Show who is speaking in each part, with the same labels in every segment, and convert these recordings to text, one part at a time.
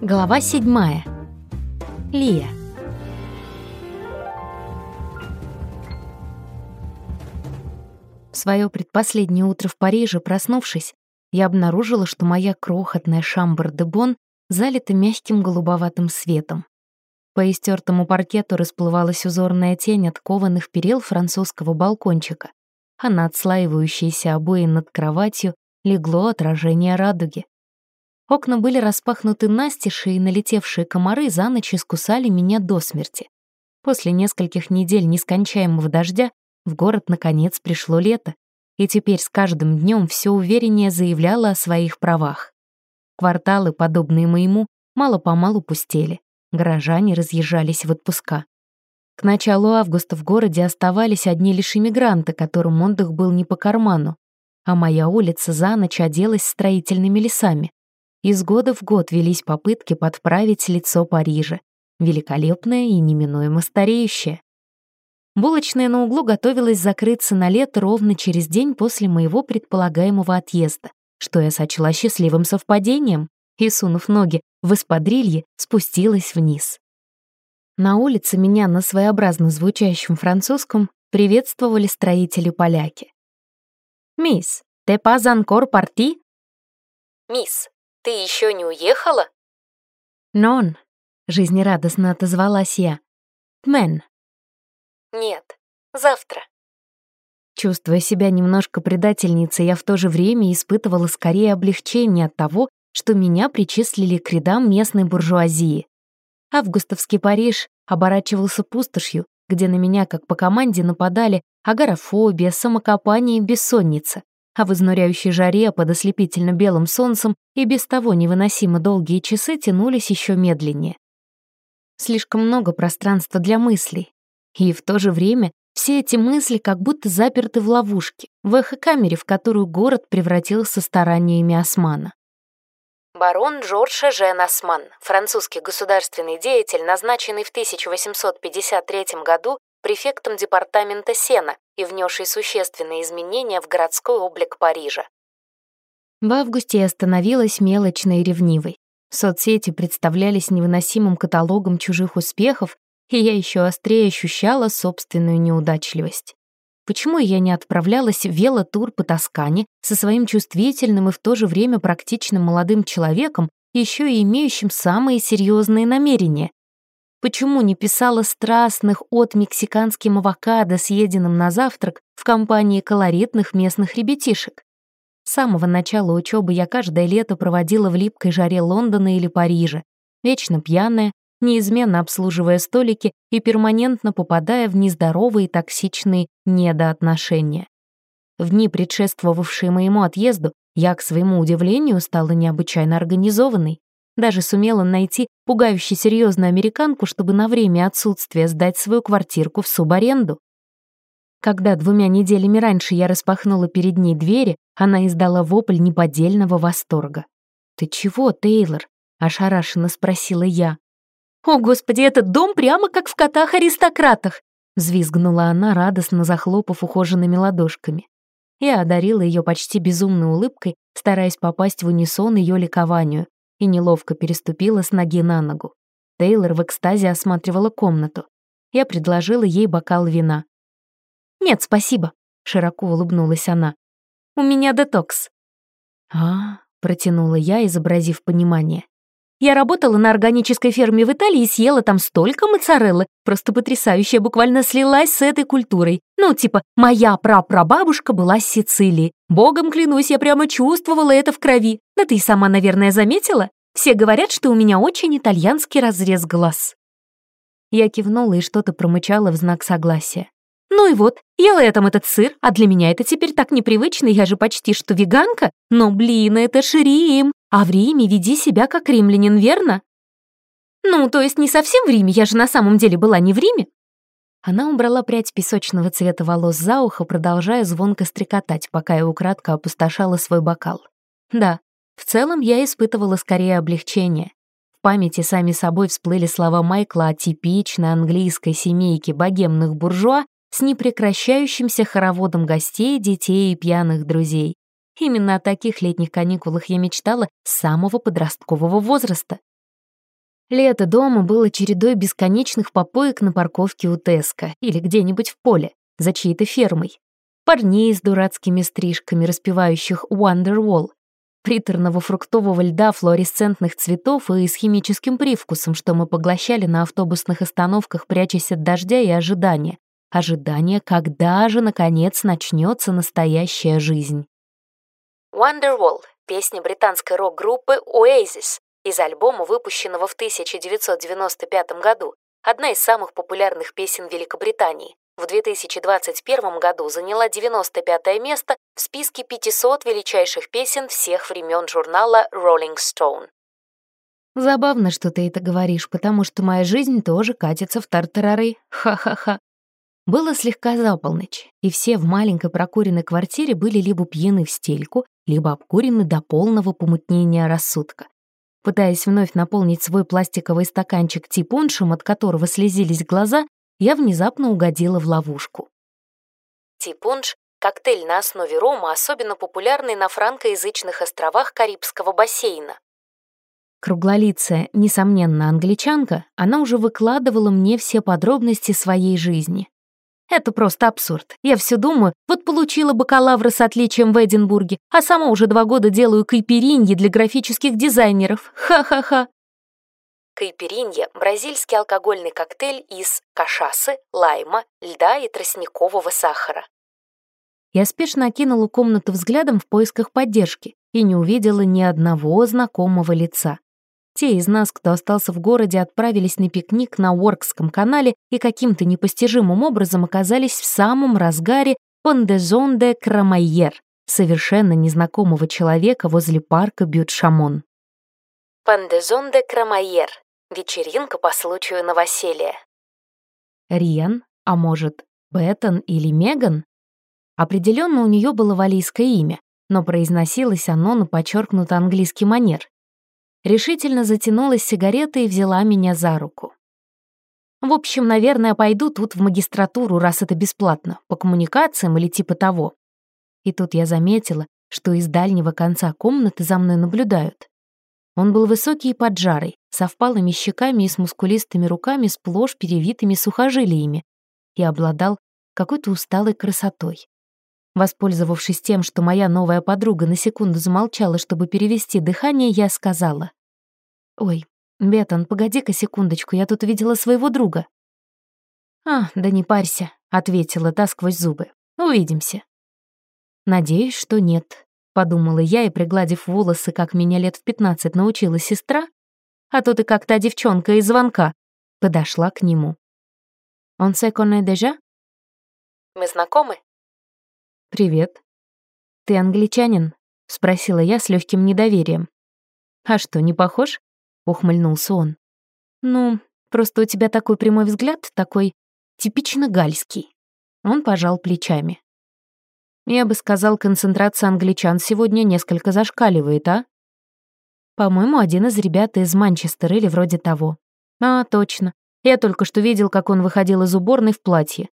Speaker 1: Глава седьмая. Лия. В свое предпоследнее утро в Париже, проснувшись, я обнаружила, что моя крохотная шамбр-де-бон залита мягким голубоватым светом. По истертому паркету расплывалась узорная тень от кованых перил французского балкончика, а на отслаивающиеся обои над кроватью легло отражение радуги. Окна были распахнуты настежь, и налетевшие комары за ночь искусали меня до смерти. После нескольких недель нескончаемого дождя в город наконец пришло лето, и теперь с каждым днем все увереннее заявляло о своих правах. Кварталы, подобные моему, мало-помалу пустели. Горожане разъезжались в отпуска. К началу августа в городе оставались одни лишь иммигранты, которым отдых был не по карману, а моя улица за ночь оделась строительными лесами. Из года в год велись попытки подправить лицо Парижа, великолепное и неминуемо стареющее. Булочная на углу готовилась закрыться на лето ровно через день после моего предполагаемого отъезда, что я сочла счастливым совпадением, и, сунув ноги в эспадрилье, спустилась вниз. На улице меня на своеобразно звучащем французском приветствовали строители-поляки. «Мисс, ты encore parti?»
Speaker 2: «Мисс, ты еще не уехала?»
Speaker 1: «Нон», — жизнерадостно отозвалась я. «Мен».
Speaker 2: «Нет, завтра».
Speaker 1: Чувствуя себя немножко предательницей, я в то же время испытывала скорее облегчение от того, что меня причислили к рядам местной буржуазии. Августовский Париж оборачивался пустошью, где на меня, как по команде, нападали агорафобия, самокопание и бессонница, а в изнуряющей жаре под ослепительно белым солнцем и без того невыносимо долгие часы тянулись еще медленнее. Слишком много пространства для мыслей. И в то же время все эти мысли как будто заперты в ловушке, в эхокамере, в которую город превратился стараниями Османа.
Speaker 2: Барон Жорж Эжен Осман, французский государственный деятель, назначенный в 1853 году префектом департамента Сена и внесший существенные изменения в городской облик Парижа.
Speaker 1: В августе я становилась мелочной и ревнивой. Соцсети представлялись невыносимым каталогом чужих успехов, и я еще острее ощущала собственную неудачливость. Почему я не отправлялась в велотур по Тоскане со своим чувствительным и в то же время практичным молодым человеком, еще и имеющим самые серьезные намерения? Почему не писала страстных от мексиканским авокадо, съеденным на завтрак, в компании колоритных местных ребятишек? С самого начала учебы я каждое лето проводила в липкой жаре Лондона или Парижа, вечно пьяная, неизменно обслуживая столики и перманентно попадая в нездоровые токсичные недоотношения. В дни, предшествовавшие моему отъезду, я, к своему удивлению, стала необычайно организованной. Даже сумела найти пугающе серьезную американку, чтобы на время отсутствия сдать свою квартирку в субаренду. Когда двумя неделями раньше я распахнула перед ней двери, она издала вопль неподдельного восторга. «Ты чего, Тейлор?» — ошарашенно спросила я.
Speaker 2: «О, Господи, этот дом прямо как в котах-аристократах!»
Speaker 1: взвизгнула она, радостно захлопав ухоженными ладошками. Я одарила ее почти безумной улыбкой, стараясь попасть в унисон ее ликованию, и неловко переступила с ноги на ногу. Тейлор в экстазе осматривала комнату. Я предложила ей бокал вина.
Speaker 2: «Нет, спасибо», — широко улыбнулась она. «У меня детокс».
Speaker 1: «А, — протянула я, изобразив понимание.
Speaker 2: Я работала на органической ферме в Италии и съела там столько моцареллы, просто потрясающе, буквально слилась с этой культурой. Ну, типа, моя прапрабабушка была с Сицилии. Богом клянусь, я прямо чувствовала это в крови. Да ты и сама, наверное, заметила? Все говорят, что у меня очень итальянский разрез глаз.
Speaker 1: Я кивнула и что-то промычала в знак согласия.
Speaker 2: Ну и вот, ела я там этот сыр, а для меня это теперь так непривычно, я же почти что веганка. Но, блин, это ж Рим. А в Риме веди себя как римлянин, верно? Ну, то есть не совсем в Риме, я же на самом деле была не в Риме.
Speaker 1: Она убрала прядь песочного цвета волос за ухо, продолжая звонко стрекотать, пока я украдко опустошала свой бокал. Да, в целом я испытывала скорее облегчение. В памяти сами собой всплыли слова Майкла о типичной английской семейке богемных буржуа с непрекращающимся хороводом гостей, детей и пьяных друзей. Именно о таких летних каникулах я мечтала с самого подросткового возраста. Лето дома было чередой бесконечных попоек на парковке у Теска или где-нибудь в поле, за чьей-то фермой. Парней с дурацкими стрижками, распевающих Wonderwall, приторного фруктового льда флуоресцентных цветов и с химическим привкусом, что мы поглощали на автобусных остановках, прячась от дождя и ожидания. Ожидание, когда же, наконец, начнется настоящая жизнь.
Speaker 2: Wonderwall — песня британской рок-группы Oasis из альбома, выпущенного в 1995 году, одна из самых популярных песен Великобритании. В 2021 году заняла 95 место в списке 500 величайших песен всех времен журнала Rolling Stone.
Speaker 1: Забавно, что ты это говоришь, потому что моя жизнь тоже катится в тартарары. Ха-ха-ха. Было слегка за полночь, и все в маленькой прокуренной квартире были либо пьяны в стельку, либо обкурены до полного помутнения рассудка. Пытаясь вновь наполнить свой пластиковый стаканчик типуншем, от которого слезились глаза, я внезапно угодила в ловушку.
Speaker 2: Типунш — коктейль на основе рома, особенно популярный на франкоязычных островах Карибского бассейна.
Speaker 1: Круглолицая, несомненно, англичанка, она уже выкладывала мне все подробности своей жизни. Это просто абсурд. Я все думаю, вот получила бакалавра с отличием в Эдинбурге, а сама уже два года делаю кайпериньи для графических дизайнеров. Ха-ха-ха.
Speaker 2: Кайперинья — бразильский алкогольный коктейль из кашасы, лайма, льда и тростникового сахара.
Speaker 1: Я спешно окинула комнату взглядом в поисках поддержки и не увидела ни одного знакомого лица. Те из нас, кто остался в городе, отправились на пикник на Уоркском канале и каким-то непостижимым образом оказались в самом разгаре Пондезон де Крамайер, совершенно незнакомого человека возле парка Бют-Шамон.
Speaker 2: Пандезон де Крамайер. Вечеринка по случаю новоселья.
Speaker 1: Риан, а может, Беттон или Меган? Определенно у нее было валийское имя, но произносилось оно на подчеркнуто английский манер решительно затянулась сигаретой и взяла меня за руку. В общем, наверное, пойду тут в магистратуру, раз это бесплатно, по коммуникациям или типа того. И тут я заметила, что из дальнего конца комнаты за мной наблюдают. Он был высокий и поджарый, со впалыми щеками и с мускулистыми руками, сплошь перевитыми сухожилиями, и обладал какой-то усталой красотой. Воспользовавшись тем, что моя новая подруга на секунду замолчала, чтобы перевести дыхание, я сказала. «Ой, Бетон, погоди-ка секундочку, я тут видела своего друга». «А, да не парься», — ответила та сквозь зубы. «Увидимся». «Надеюсь, что нет», — подумала я и, пригладив волосы, как меня лет в пятнадцать научила сестра, а то ты как та девчонка из звонка, подошла к нему. «Он се дежа?»
Speaker 2: «Мы знакомы?»
Speaker 1: «Привет». «Ты англичанин?» — спросила я с легким недоверием. «А что, не похож?» Ухмыльнулся он. «Ну, просто у тебя такой прямой взгляд, такой типично гальский». Он пожал плечами. «Я бы сказал, концентрация англичан сегодня несколько зашкаливает, а?» «По-моему, один из ребят из Манчестера или вроде того». «А, точно. Я только что видел, как он выходил из уборной в платье».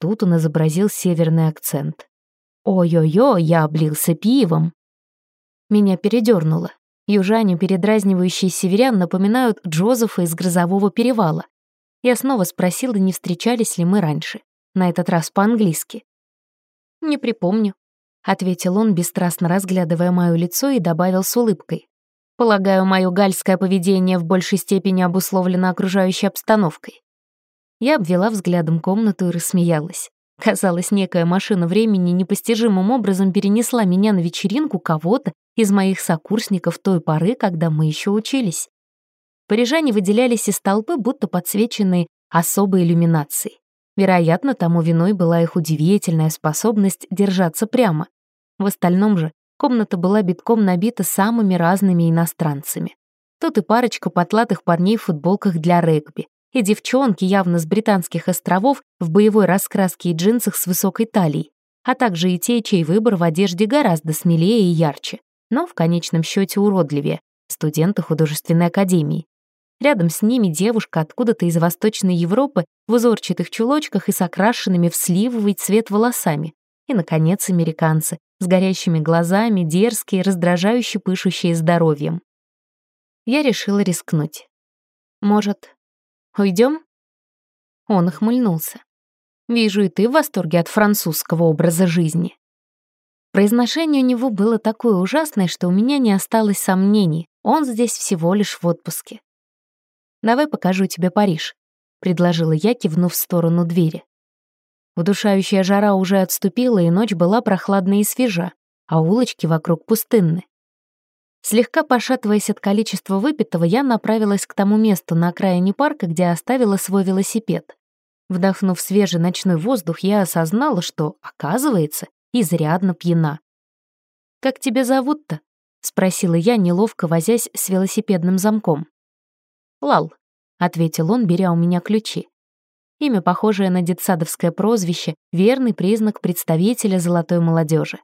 Speaker 1: Тут он изобразил северный акцент. «Ой-ой-ой, я облился пивом». Меня передернуло. Южане, передразнивающие северян, напоминают Джозефа из «Грозового перевала». Я снова спросила, не встречались ли мы раньше. На этот раз по-английски. «Не припомню», — ответил он, бесстрастно разглядывая мое лицо и добавил с улыбкой. «Полагаю, мое гальское поведение в большей степени обусловлено окружающей обстановкой». Я обвела взглядом комнату и рассмеялась. Казалось, некая машина времени непостижимым образом перенесла меня на вечеринку кого-то из моих сокурсников той поры, когда мы еще учились. Парижане выделялись из толпы, будто подсвеченные особой иллюминацией. Вероятно, тому виной была их удивительная способность держаться прямо. В остальном же комната была битком набита самыми разными иностранцами. Тут и парочка потлатых парней в футболках для регби, и девчонки явно с британских островов в боевой раскраске и джинсах с высокой талией, а также и те, чей выбор в одежде гораздо смелее и ярче, но в конечном счете уродливее, студенты художественной академии. Рядом с ними девушка откуда-то из Восточной Европы в узорчатых чулочках и с окрашенными в сливовый цвет волосами. И, наконец, американцы с горящими глазами, дерзкие, раздражающе пышущие здоровьем. Я решила рискнуть. Может, уйдем? Он охмыльнулся. Вижу, и ты в восторге от французского образа жизни. Произношение у него было такое ужасное, что у меня не осталось сомнений. Он здесь всего лишь в отпуске. «Давай покажу тебе Париж», — предложила я, кивнув в сторону двери. Удушающая жара уже отступила, и ночь была прохладной и свежа, а улочки вокруг пустынны. Слегка пошатываясь от количества выпитого, я направилась к тому месту на окраине парка, где оставила свой велосипед. Вдохнув свежий ночной воздух, я осознала, что, оказывается, изрядно пьяна. «Как тебя зовут-то?» — спросила я, неловко возясь с велосипедным замком. «Лал», — ответил он, беря у меня ключи. Имя, похожее на детсадовское прозвище, верный признак представителя золотой молодежи.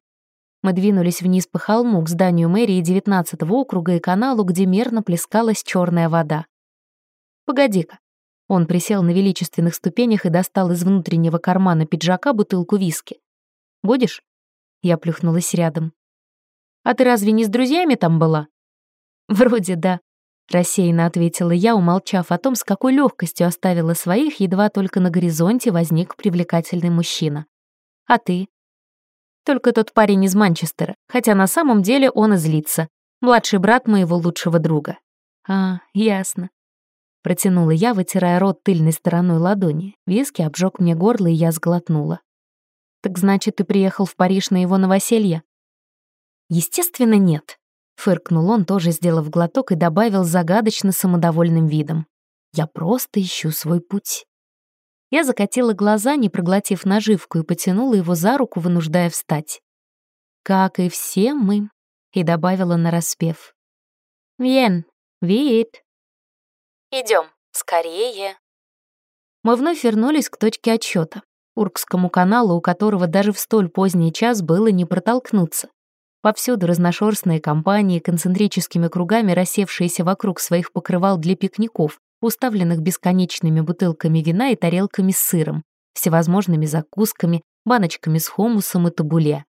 Speaker 1: Мы двинулись вниз по холму к зданию мэрии 19-го округа и каналу, где мерно плескалась черная вода. «Погоди-ка». Он присел на величественных ступенях и достал из внутреннего кармана пиджака бутылку виски. «Будешь?» Я плюхнулась рядом. «А ты разве не с друзьями там была?» «Вроде да», — рассеянно ответила я, умолчав о том, с какой легкостью оставила своих, едва только на горизонте возник привлекательный мужчина. «А ты?» Только тот парень из Манчестера, хотя на самом деле он из Литца, младший брат моего лучшего друга. А, ясно. Протянула я, вытирая рот тыльной стороной ладони. Виски обжег мне горло, и я сглотнула. «Так значит, ты приехал в Париж на его новоселье?» «Естественно, нет», — фыркнул он, тоже сделав глоток, и добавил загадочно самодовольным видом. «Я просто ищу свой путь». Я закатила глаза, не проглотив наживку, и потянула его за руку, вынуждая встать. «Как и все мы», — и добавила нараспев. «Вен, вид». «Идем, скорее». Мы вновь вернулись к точке отсчета, Уркскому каналу, у которого даже в столь поздний час было не протолкнуться. Повсюду разношерстные компании, концентрическими кругами рассевшиеся вокруг своих покрывал для пикников, уставленных бесконечными бутылками вина и тарелками с сыром, всевозможными закусками, баночками с хумусом и табуле.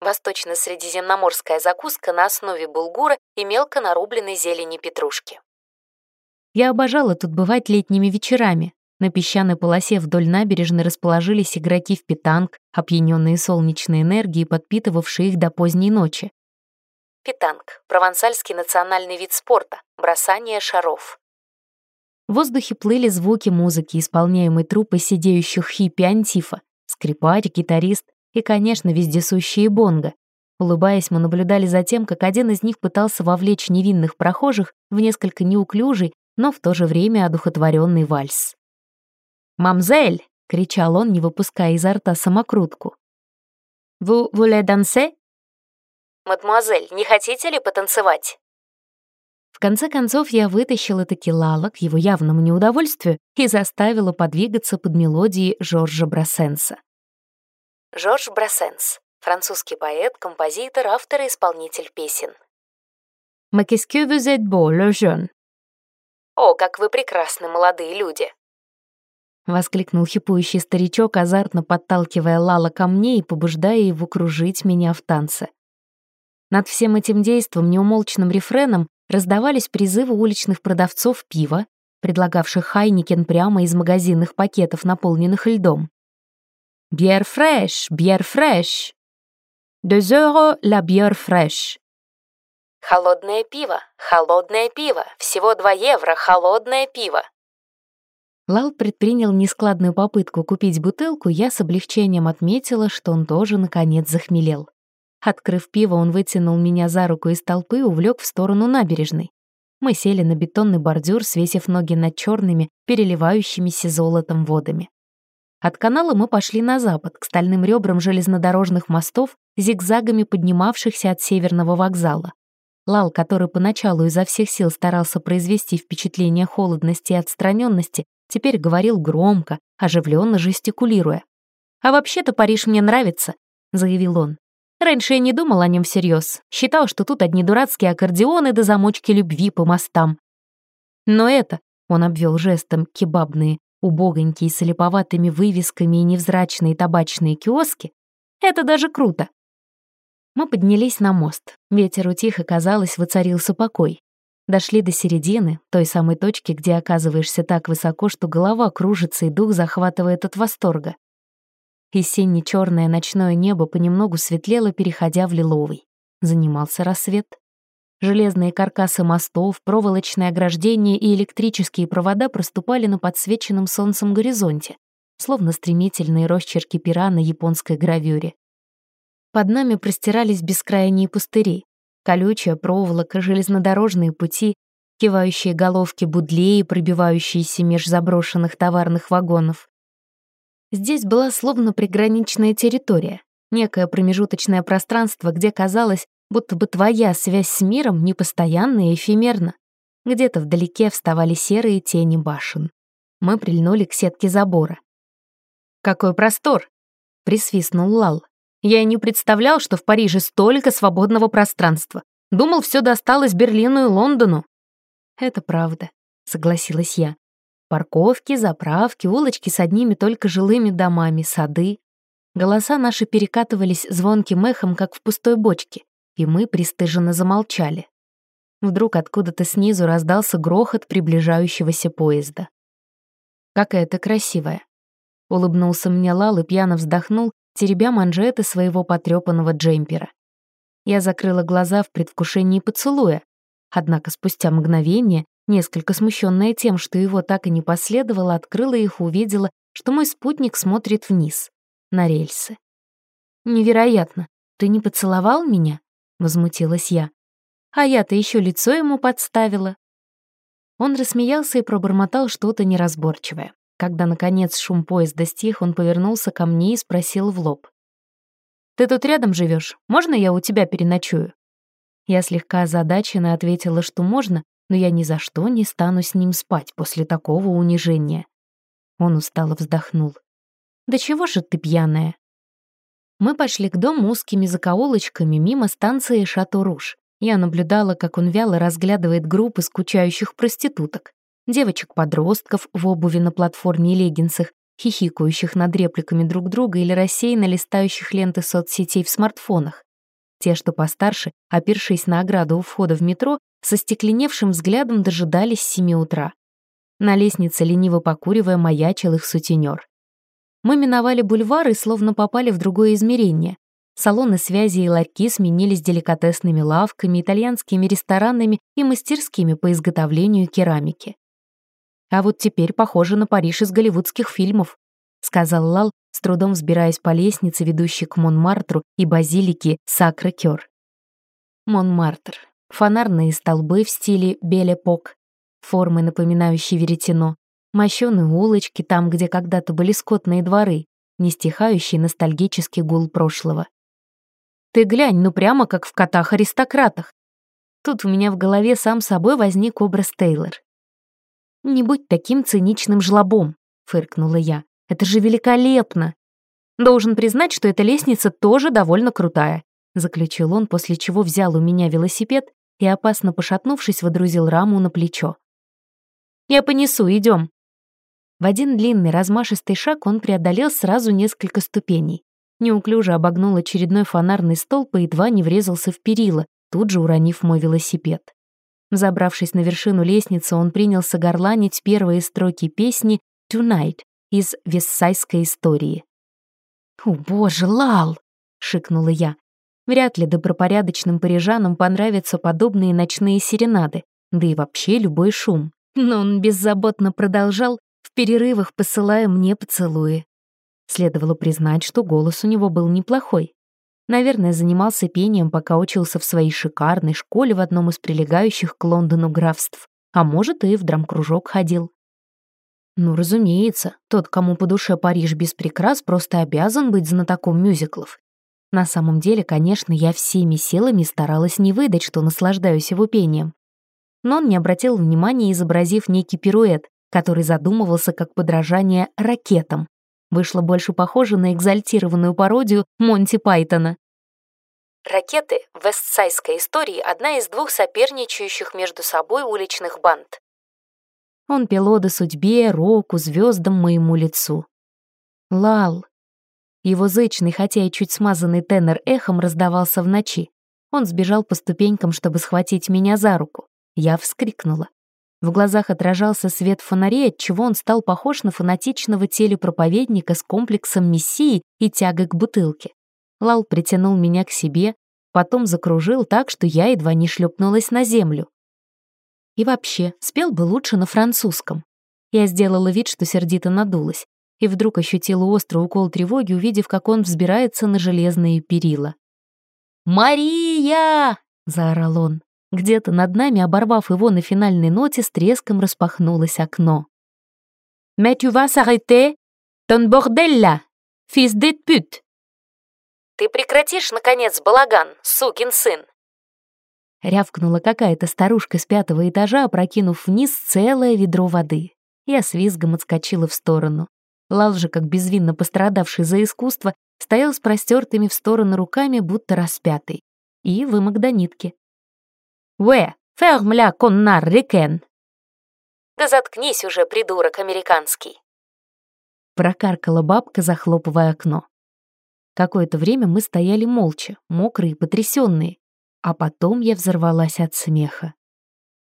Speaker 1: Восточно-средиземноморская закуска на основе булгура и мелко нарубленной зелени петрушки. Я обожала тут бывать летними вечерами. На песчаной полосе вдоль набережной расположились игроки в питанг, опьяненные солнечной энергией, подпитывавшие их до поздней ночи. Питанг — провансальский национальный вид спорта, бросание шаров. В воздухе плыли звуки музыки, исполняемой труппой сидеющих хиппи Антифа, скрипарь, гитарист и, конечно, вездесущие бонго. Улыбаясь, мы наблюдали за тем, как один из них пытался вовлечь невинных прохожих в несколько неуклюжий, но в то же время одухотворенный вальс. «Мамзель!» — кричал он, не выпуская изо рта самокрутку. «Vous voulez danser?» «Мадемуазель, не хотите ли потанцевать?» В конце концов, я вытащила таки Лала к его явному неудовольствию и заставила подвигаться под мелодией Жоржа Брассенса. Жорж Брассенс — французский поэт, композитор, автор и исполнитель песен. «Mais qu'est-ce que vous êtes beau, le jeune?» «О, как вы прекрасны, молодые люди!» Воскликнул хипующий старичок, азартно подталкивая Лала ко мне и побуждая его кружить меня в танце. Над всем этим действом, неумолчным рефреном, раздавались призывы уличных продавцов пива, предлагавших Хейнекен прямо из магазинных пакетов, наполненных льдом. «Bière fraîche, bière fraîche!» «Deux euros la bière fraîche!» «Холодное пиво, холодное пиво, всего 2 евро, холодное пиво!» Лал предпринял нескладную попытку купить бутылку, я с облегчением отметила, что он тоже, наконец, захмелел. Открыв пиво, он вытянул меня за руку из толпы и увлек в сторону набережной. Мы сели на бетонный бордюр, свесив ноги над черными, переливающимися золотом водами. От канала мы пошли на запад, к стальным ребрам железнодорожных мостов, зигзагами поднимавшихся от северного вокзала. Лал, который поначалу изо всех сил старался произвести впечатление холодности и отстраненности, теперь говорил громко, оживленно жестикулируя. «А вообще-то Париж мне нравится», — заявил он. Раньше я не думал о нем всерьез, считал, что тут одни дурацкие аккордеоны до замочки любви по мостам. Но это, он обвел жестом кебабные, убогонькие с липоватыми вывесками и невзрачные табачные киоски, это даже круто. Мы поднялись на мост. Ветер утих, и, казалось, воцарился покой. Дошли до середины, той самой точки, где оказываешься так высоко, что голова кружится и дух захватывает от восторга. И сине-черное ночное небо понемногу светлело, переходя в лиловый. Занимался рассвет. Железные каркасы мостов, проволочные ограждения и электрические провода проступали на подсвеченном солнцем горизонте, словно стремительные росчерки пера на японской гравюре. Под нами простирались бескрайние пустыри, колючая проволока, железнодорожные пути, кивающие головки будлей, пробивающиеся меж заброшенных товарных вагонов. Здесь была словно приграничная территория, некое промежуточное пространство, где казалось, будто бы твоя связь с миром непостоянна и эфемерна. Где-то вдалеке вставали серые тени башен. Мы прильнули к сетке забора. «Какой простор!» — присвистнул Лал. «Я и не представлял, что в Париже столько свободного пространства. Думал, все досталось Берлину и Лондону». «Это правда», — согласилась я. Парковки, заправки, улочки с одними только жилыми домами, сады. Голоса наши перекатывались звонким эхом, как в пустой бочке, и мы пристыженно замолчали. Вдруг откуда-то снизу раздался грохот приближающегося поезда. «Какая ты красивая!» Улыбнулся мне Лал и пьяно вздохнул, теребя манжеты своего потрепанного джемпера. Я закрыла глаза в предвкушении поцелуя, однако спустя мгновение Несколько смущенная тем, что его так и не последовало, открыла их, увидела, что мой спутник смотрит вниз, на рельсы. «Невероятно! Ты не поцеловал меня?» — возмутилась я. «А я-то еще лицо ему подставила». Он рассмеялся и пробормотал что-то неразборчивое. Когда, наконец, шум поезда стих, он повернулся ко мне и спросил в лоб. «Ты тут рядом живешь? Можно я у тебя переночую?» Я слегка озадаченно ответила, что можно, но я ни за что не стану с ним спать после такого унижения. Он устало вздохнул. «Да чего же ты пьяная?» Мы пошли к дому узкими закоулочками мимо станции Шато-Руж. Я наблюдала, как он вяло разглядывает группы скучающих проституток, девочек-подростков в обуви на платформе и леггинсах, хихикающих над репликами друг друга или рассеянно листающих ленты соцсетей в смартфонах. Те, что постарше, опершись на ограду у входа в метро, со стекленевшим взглядом дожидались семи утра. На лестнице, лениво покуривая, маячил их сутенер. Мы миновали бульвар и словно попали в другое измерение. Салоны связи и ларьки сменились деликатесными лавками, итальянскими ресторанами и мастерскими по изготовлению керамики. «А вот теперь похоже на Париж из голливудских фильмов», сказал Лал, с трудом взбираясь по лестнице, ведущей к Монмартру и базилике Сакры-Кёр. Монмартр фонарные столбы в стиле белепок, формы, напоминающие веретено, мощеные улочки там, где когда-то были скотные дворы, не стихающий ностальгический гул прошлого. «Ты глянь, ну прямо как в котах-аристократах!» Тут у меня в голове сам собой возник образ Тейлор. «Не будь таким циничным жлобом», — фыркнула я. «Это же великолепно!» Должен признать, что эта лестница тоже довольно крутая заключил он, после чего взял у меня велосипед и, опасно пошатнувшись, водрузил раму на плечо. «Я понесу, идем. В один длинный размашистый шаг он преодолел сразу несколько ступеней. Неуклюже обогнул очередной фонарный столб и едва не врезался в перила, тут же уронив мой велосипед. Забравшись на вершину лестницы, он принялся горланить первые строки песни «Tonight» из «Вессайской истории». «О, боже, Лал!» — шикнула я. Вряд ли добропорядочным парижанам понравятся подобные ночные серенады, да и вообще любой шум. Но он беззаботно продолжал, в перерывах посылая мне поцелуи. Следовало признать, что голос у него был неплохой. Наверное, занимался пением, пока учился в своей шикарной школе в одном из прилегающих к Лондону графств, а может, и в драмкружок ходил. Ну, разумеется, тот, кому по душе Париж без прикрас, просто обязан быть знатоком мюзиклов. На самом деле, конечно, я всеми силами старалась не выдать, что наслаждаюсь его пением. Но он не обратил внимания, изобразив некий пируэт, который задумывался как подражание ракетам. Вышло больше похоже на экзальтированную пародию Монти Пайтона. Ракеты в вестсайдской истории одна из двух соперничающих между собой уличных банд. Он пел оды судьбе, року, звездам, моему лицу. Лал, его зычный, хотя и чуть смазанный тенор эхом раздавался в ночи. Он сбежал по ступенькам, чтобы схватить меня за руку. Я вскрикнула. В глазах отражался свет фонарей, отчего он стал похож на фанатичного телепроповедника с комплексом мессии и тягой к бутылке. Лал притянул меня к себе, потом закружил так, что я едва не шлепнулась на землю. И вообще, спел бы лучше на французском. Я сделала вид, что сердито надулась, и вдруг ощутила острый укол тревоги, увидев, как он взбирается на железные перила. «Мария!» — заорал он. Где-то над нами, оборвав его на финальной ноте, с треском распахнулось окно. «Mais tu vas s'arrêter? Ton bordel là! Fils de pute!»
Speaker 2: «Ты прекратишь, наконец, балаган, сукин сын!»
Speaker 1: Рявкнула какая-то старушка с пятого этажа, опрокинув вниз целое ведро воды. Я с визгом отскочила в сторону. Лал же, как безвинно пострадавший за искусство, стоял с простертыми в стороны руками, будто распятый. И вымок до нитки.
Speaker 2: «Уэ, фермля коннар рикен!» «Да заткнись уже, придурок американский!»
Speaker 1: Прокаркала бабка, захлопывая окно. Какое-то время мы стояли молча, мокрые и потрясенные, а потом я взорвалась от смеха.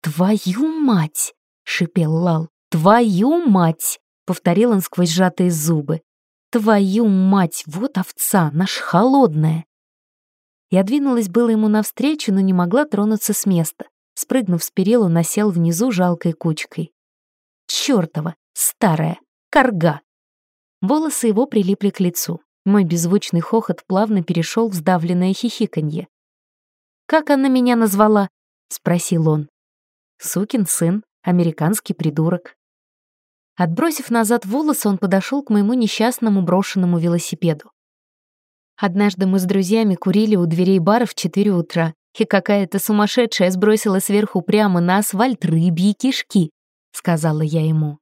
Speaker 1: «Твою мать!» — шипел Лал. «Твою мать!» — повторил он сквозь сжатые зубы. «Твою мать! Вот овца, наш холодная!» Я двинулась было ему навстречу, но не могла тронуться с места. Спрыгнув с перил, он насел внизу жалкой кучкой. Чёртова, старая, корга! Волосы его прилипли к лицу. Мой беззвучный хохот плавно перешел в сдавленное хихиканье. «Как она меня назвала?» — спросил он. «Сукин сын, американский придурок». Отбросив назад волосы, он подошел к моему несчастному брошенному велосипеду. Однажды мы с друзьями курили у дверей бара в 4 утра, и какая-то сумасшедшая сбросила сверху прямо на асфальт рыбьи кишки, сказала я ему.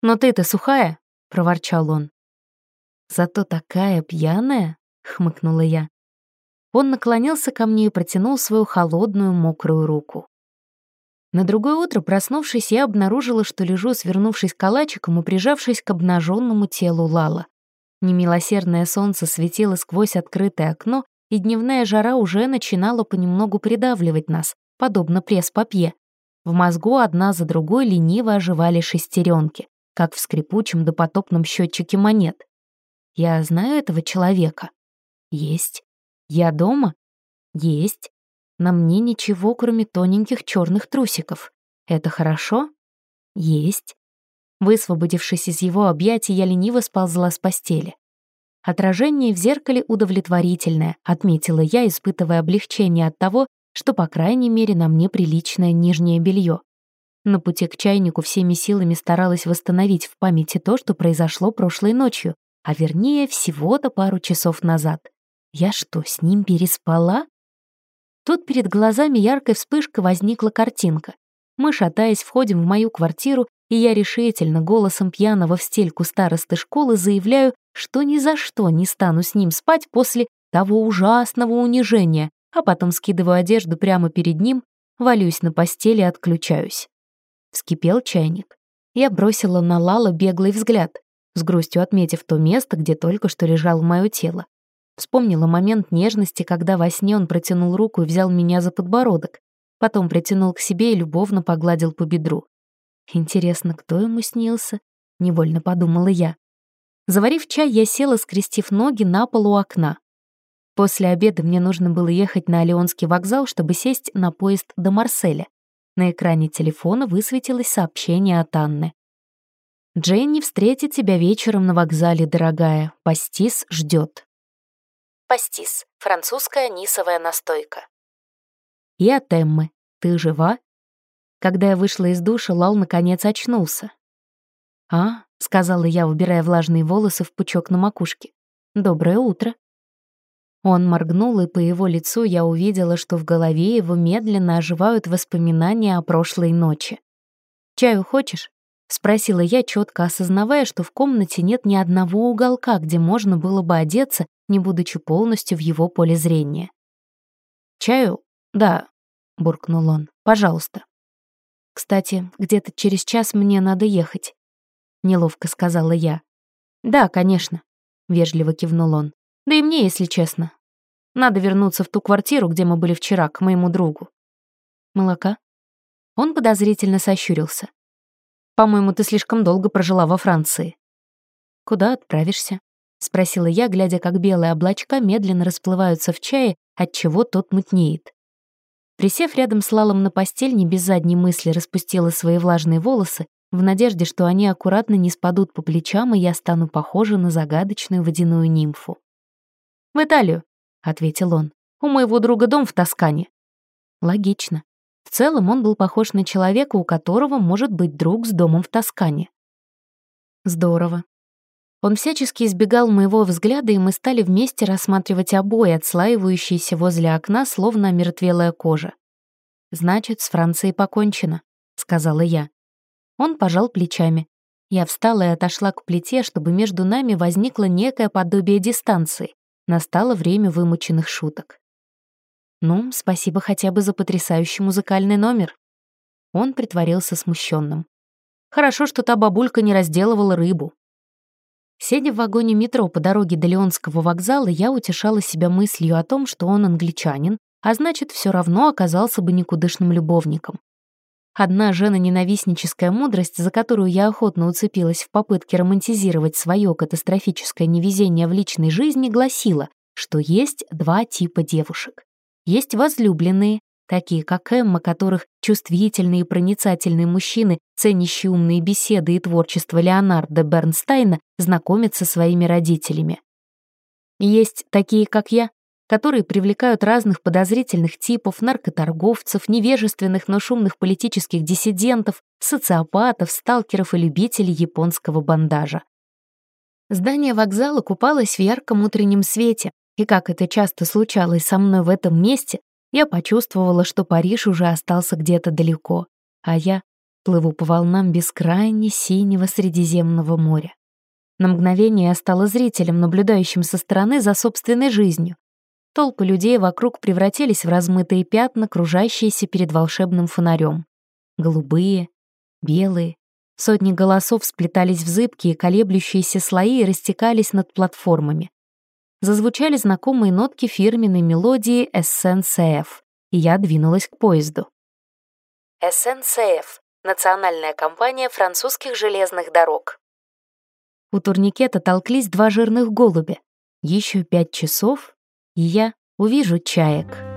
Speaker 1: «Но ты-то сухая», — проворчал он. «Зато такая пьяная», — хмыкнула я. Он наклонился ко мне и протянул свою холодную мокрую руку. На другое утро, проснувшись, я обнаружила, что лежу, свернувшись калачиком и прижавшись к обнаженному телу Лала. Немилосердное солнце светило сквозь открытое окно, и дневная жара уже начинала понемногу придавливать нас, подобно пресс-папье. В мозгу одна за другой лениво оживали шестеренки, как в скрипучем допотопном счетчике монет. Я знаю этого человека? Есть. Я дома? Есть. На мне ничего, кроме тоненьких черных трусиков. Это хорошо? Есть. Высвободившись из его объятий, я лениво сползла с постели. Отражение в зеркале удовлетворительное, отметила я, испытывая облегчение от того, что, по крайней мере, на мне приличное нижнее белье. На пути к чайнику всеми силами старалась восстановить в памяти то, что произошло прошлой ночью, а вернее, всего-то пару часов назад. Я что, с ним переспала? Тут перед глазами яркой вспышкой возникла картинка. Мы, шатаясь, входим в мою квартиру, и я решительно голосом пьяного в стельку старосты школы заявляю, что ни за что не стану с ним спать после того ужасного унижения, а потом скидываю одежду прямо перед ним, валюсь на постели и отключаюсь. Вскипел чайник. Я бросила на Лала беглый взгляд, с грустью отметив то место, где только что лежало мое тело. Вспомнила момент нежности, когда во сне он протянул руку и взял меня за подбородок, потом притянул к себе и любовно погладил по бедру. Интересно, кто ему снился? Невольно подумала я. Заварив чай, я села, скрестив ноги на полу окна. После обеда мне нужно было ехать на Алионский вокзал, чтобы сесть на поезд до Марселя. На экране телефона высветилось сообщение от Анны. «Дженни встретит тебя вечером на вокзале, дорогая. Пастис ждет.
Speaker 2: Пастис — французская нисовая настойка.
Speaker 1: И от Эммы. Ты жива? Когда я вышла из душа, Лал наконец очнулся. «А», — сказала я, убирая влажные волосы в пучок на макушке, — «доброе утро». Он моргнул, и по его лицу я увидела, что в голове его медленно оживают воспоминания о прошлой ночи. «Чаю хочешь?» — спросила я, четко осознавая, что в комнате нет ни одного уголка, где можно было бы одеться, не будучи полностью в его поле зрения. «Чаю? Да», — буркнул он, — «пожалуйста». «Кстати, где-то через час мне надо ехать», — неловко сказала я. «Да, конечно», — вежливо кивнул он. «Да и мне, если честно. Надо вернуться в ту квартиру, где мы были вчера, к моему другу». «Молока?» Он подозрительно сощурился. «По-моему, ты слишком долго прожила во Франции». «Куда отправишься?» — спросила я, глядя, как белые облачка медленно расплываются в чае, отчего тот мутнеет. Присев рядом с Лалом на постель, не без задней мысли распустила свои влажные волосы, в надежде, что они аккуратно не спадут по плечам, и я стану похожа на загадочную водяную нимфу. «В Италию», — ответил он. «У моего друга дом в Тоскане». Логично. В целом он был похож на человека, у которого может быть друг с домом в Тоскане. Здорово. Он всячески избегал моего взгляда, и мы стали вместе рассматривать обои, отслаивающиеся возле окна, словно омертвелая кожа. «Значит, с Францией покончено», — сказала я. Он пожал плечами. Я встала и отошла к плите, чтобы между нами возникло некое подобие дистанции. Настало время вымученных шуток. «Ну, спасибо хотя бы за потрясающий музыкальный номер». Он притворился смущенным. «Хорошо, что та бабулька не разделывала рыбу». Сидя в вагоне метро по дороге до Леонского вокзала, я утешала себя мыслью о том, что он англичанин, а значит, все равно оказался бы никудышным любовником. Одна жена-ненавистническая мудрость, за которую я охотно уцепилась в попытке романтизировать свое катастрофическое невезение в личной жизни, гласила, что есть два типа девушек. Есть возлюбленные, такие как Эмма, которых чувствительные и проницательные мужчины, ценящие умные беседы и творчество Леонардо Бернстайна, знакомят со своими родителями. Есть такие, как я, которые привлекают разных подозрительных типов, наркоторговцев, невежественных, но шумных политических диссидентов, социопатов, сталкеров и любителей японского бандажа. Здание вокзала купалось в ярком утреннем свете, и как это часто случалось со мной в этом месте, я почувствовала, что Париж уже остался где-то далеко, а я плыву по волнам бескрайне синего Средиземного моря. На мгновение я стала зрителем, наблюдающим со стороны за собственной жизнью. Толпы людей вокруг превратились в размытые пятна, кружащиеся перед волшебным фонарем. Голубые, белые, сотни голосов сплетались в зыбкие, колеблющиеся слои и растекались над платформами зазвучали знакомые нотки фирменной мелодии SNCF, и я двинулась к поезду.
Speaker 2: SNCF — национальная компания французских железных дорог.
Speaker 1: У турникета толклись два жирных голубя. Еще пять часов, и я увижу чаек.